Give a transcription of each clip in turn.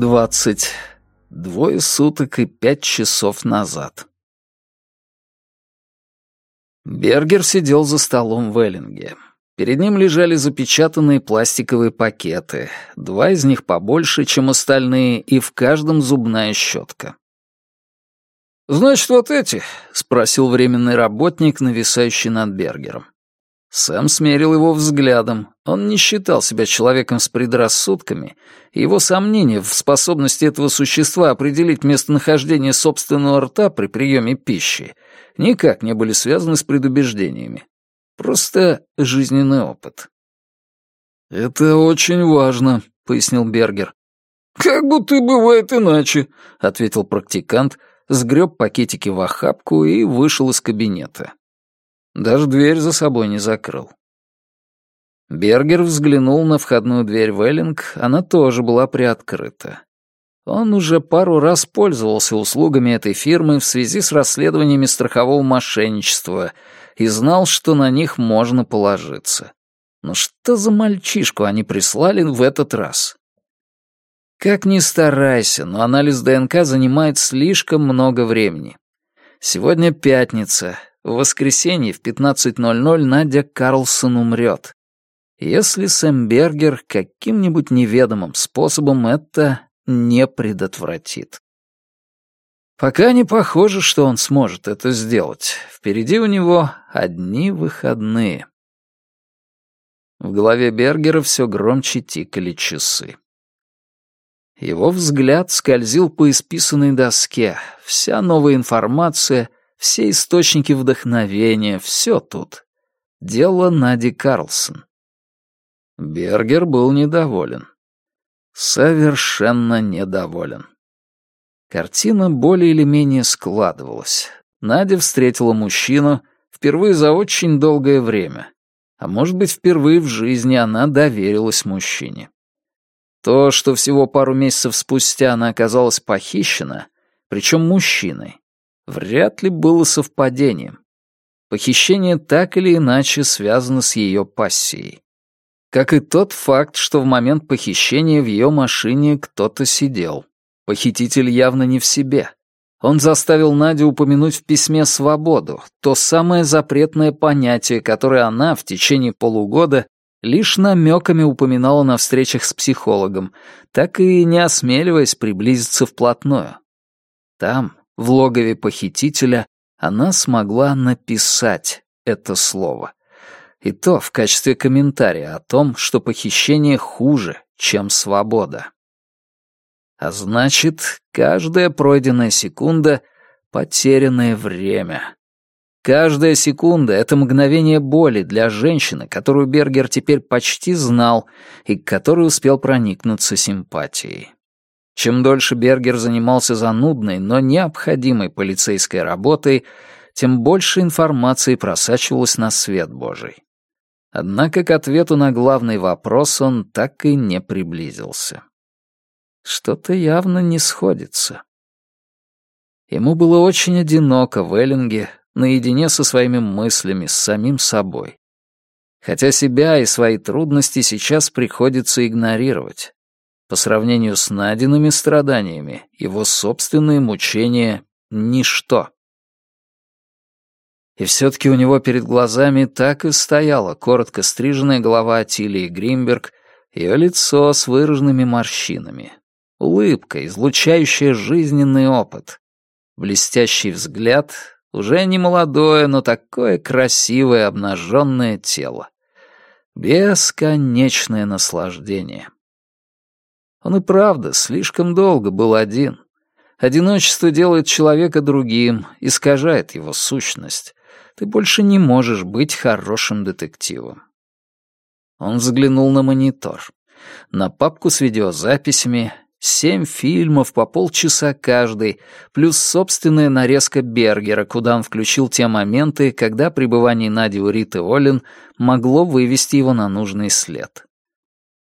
20. Двое суток и пять часов назад. Бергер сидел за столом в Эллинге. Перед ним лежали запечатанные пластиковые пакеты, два из них побольше, чем остальные, и в каждом зубная щетка. «Значит, вот эти?» — спросил временный работник, нависающий над Бергером. Сэм смерил его взглядом. Он не считал себя человеком с предрассудками, и его сомнения в способности этого существа определить местонахождение собственного рта при приеме пищи никак не были связаны с предубеждениями. Просто жизненный опыт. «Это очень важно», — пояснил Бергер. «Как будто бывает иначе», — ответил практикант, сгреб пакетики в охапку и вышел из кабинета. Даже дверь за собой не закрыл. Бергер взглянул на входную дверь в Эллинг, она тоже была приоткрыта. Он уже пару раз пользовался услугами этой фирмы в связи с расследованиями страхового мошенничества и знал, что на них можно положиться. Но что за мальчишку они прислали в этот раз? Как ни старайся, но анализ ДНК занимает слишком много времени. Сегодня пятница, в воскресенье в 15.00 Надя Карлсон умрет. Если Сэм Бергер каким-нибудь неведомым способом это не предотвратит. Пока не похоже, что он сможет это сделать. Впереди у него одни выходные. В голове Бергера все громче тикали часы. Его взгляд скользил по исписанной доске. Вся новая информация — все источники вдохновения, все тут. Дело Нади Карлсон. Бергер был недоволен. Совершенно недоволен. Картина более или менее складывалась. Надя встретила мужчину впервые за очень долгое время. А может быть, впервые в жизни она доверилась мужчине. То, что всего пару месяцев спустя она оказалась похищена, причем мужчиной, вряд ли было совпадением. Похищение так или иначе связано с ее пассией. Как и тот факт, что в момент похищения в ее машине кто-то сидел. Похититель явно не в себе. Он заставил Надю упомянуть в письме «свободу», то самое запретное понятие, которое она в течение полугода лишь намеками упоминала на встречах с психологом, так и не осмеливаясь приблизиться вплотную. Там, в логове похитителя, она смогла написать это слово. И то в качестве комментария о том, что похищение хуже, чем свобода. А значит, каждая пройденная секунда — потерянное время. Каждая секунда — это мгновение боли для женщины, которую Бергер теперь почти знал и к которой успел проникнуться симпатией. Чем дольше Бергер занимался занудной, но необходимой полицейской работой, тем больше информации просачивалось на свет Божий. Однако к ответу на главный вопрос он так и не приблизился. Что-то явно не сходится. Ему было очень одиноко в Эллинге, наедине со своими мыслями, с самим собой. Хотя себя и свои трудности сейчас приходится игнорировать. По сравнению с Надиными страданиями, его собственные мучения — ничто. И все-таки у него перед глазами так и стояла коротко стриженная голова Атилии Гримберг, ее лицо с выраженными морщинами, улыбка, излучающая жизненный опыт, блестящий взгляд, уже не молодое, но такое красивое обнаженное тело. Бесконечное наслаждение. Он и правда слишком долго был один. Одиночество делает человека другим, искажает его сущность. Ты больше не можешь быть хорошим детективом. Он взглянул на монитор. На папку с видеозаписями, семь фильмов по полчаса каждый, плюс собственная нарезка Бергера, куда он включил те моменты, когда пребывание Нади у Риты Оллен могло вывести его на нужный след.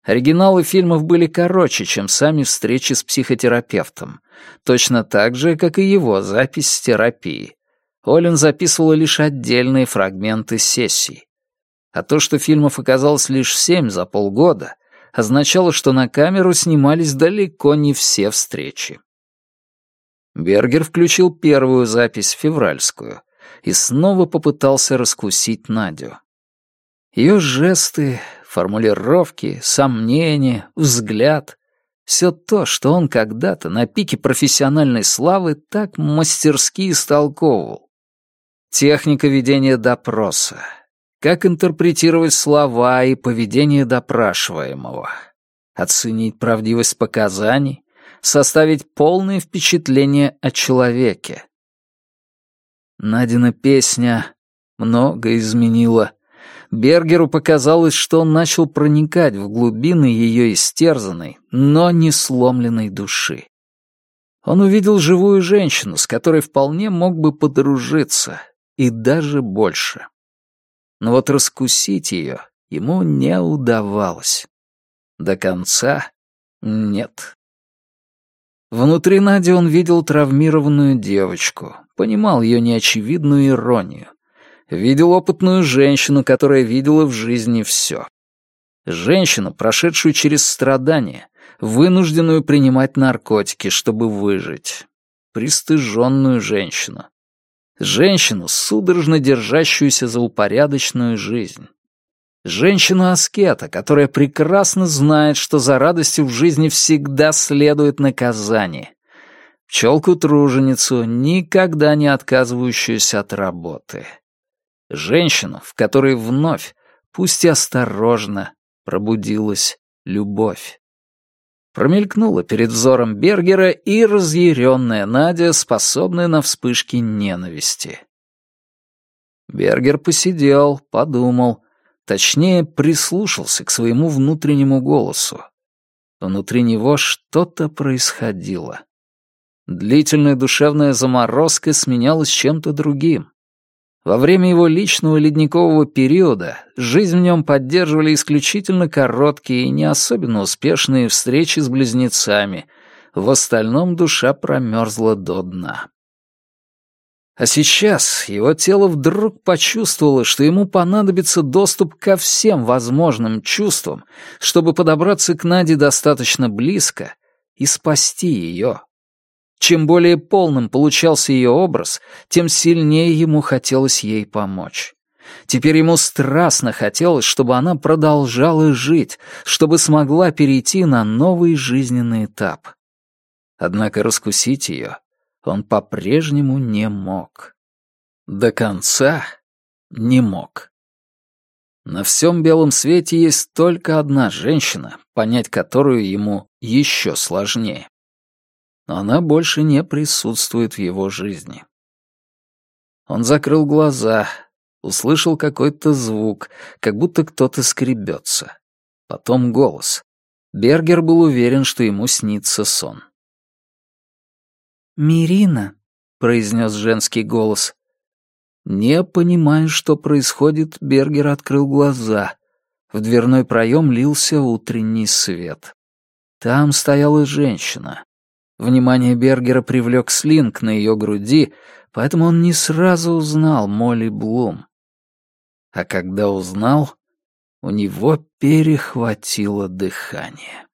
Оригиналы фильмов были короче, чем сами встречи с психотерапевтом. Точно так же, как и его запись с терапии. Олин записывала лишь отдельные фрагменты сессий. А то, что фильмов оказалось лишь семь за полгода, означало, что на камеру снимались далеко не все встречи. Бергер включил первую запись, февральскую, и снова попытался раскусить Надю. Ее жесты, формулировки, сомнения, взгляд — все то, что он когда-то на пике профессиональной славы так мастерски истолковывал. Техника ведения допроса. Как интерпретировать слова и поведение допрашиваемого. Оценить правдивость показаний, составить полное впечатление о человеке. Надина песня много изменила. Бергеру показалось, что он начал проникать в глубины ее истерзанной, но не сломленной души. Он увидел живую женщину, с которой вполне мог бы подружиться, и даже больше. Но вот раскусить ее ему не удавалось. До конца нет. Внутри Нади он видел травмированную девочку, понимал ее неочевидную иронию. Видел опытную женщину, которая видела в жизни все. Женщину, прошедшую через страдания, вынужденную принимать наркотики, чтобы выжить. Пристыженную женщину. Женщину, судорожно держащуюся за упорядоченную жизнь. Женщину-аскета, которая прекрасно знает, что за радостью в жизни всегда следует наказание. Пчелку-труженицу, никогда не отказывающуюся от работы. Женщину, в которой вновь, пусть и осторожно, пробудилась любовь. Промелькнула перед взором Бергера и разъяренная Надя, способная на вспышки ненависти. Бергер посидел, подумал — Точнее, прислушался к своему внутреннему голосу. Внутри него что-то происходило. Длительная душевная заморозка сменялась чем-то другим. Во время его личного ледникового периода жизнь в нем поддерживали исключительно короткие и не особенно успешные встречи с близнецами. В остальном душа промерзла до дна. А сейчас его тело вдруг почувствовало, что ему понадобится доступ ко всем возможным чувствам, чтобы подобраться к Наде достаточно близко и спасти ее. Чем более полным получался ее образ, тем сильнее ему хотелось ей помочь. Теперь ему страстно хотелось, чтобы она продолжала жить, чтобы смогла перейти на новый жизненный этап. Однако раскусить ее он по-прежнему не мог. До конца не мог. На всем белом свете есть только одна женщина, понять которую ему еще сложнее. Но она больше не присутствует в его жизни. Он закрыл глаза, услышал какой-то звук, как будто кто-то скребется. Потом голос. Бергер был уверен, что ему снится сон. «Мирина», — произнес женский голос. Не понимая, что происходит, Бергер открыл глаза. В дверной проем лился утренний свет. Там стояла женщина. Внимание Бергера привлек слинг на ее груди, поэтому он не сразу узнал Молли Блум. А когда узнал, у него перехватило дыхание.